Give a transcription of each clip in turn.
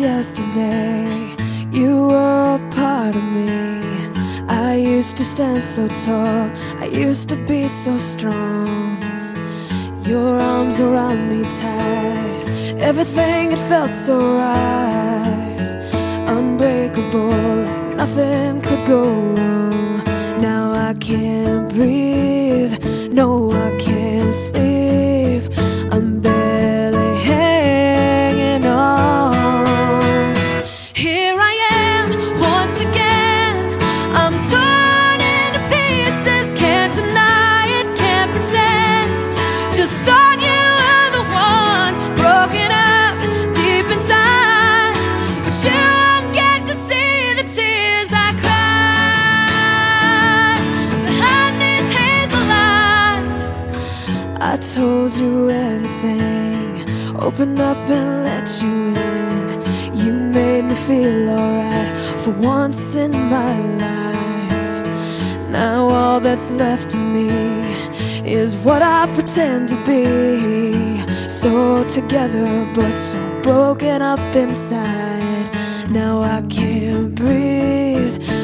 yesterday. You were a part of me. I used to stand so tall, I used to be so strong. Your arms around me tight, everything it felt so right. Unbreakable, like nothing could go wrong. Now I can't breathe, no, I can't sleep. Told you everything, opened up and let you in. You made me feel alright for once in my life. Now all that's left of me is what I pretend to be. So together, but so broken up inside. Now I can't breathe.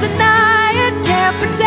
deny it, can't pretend.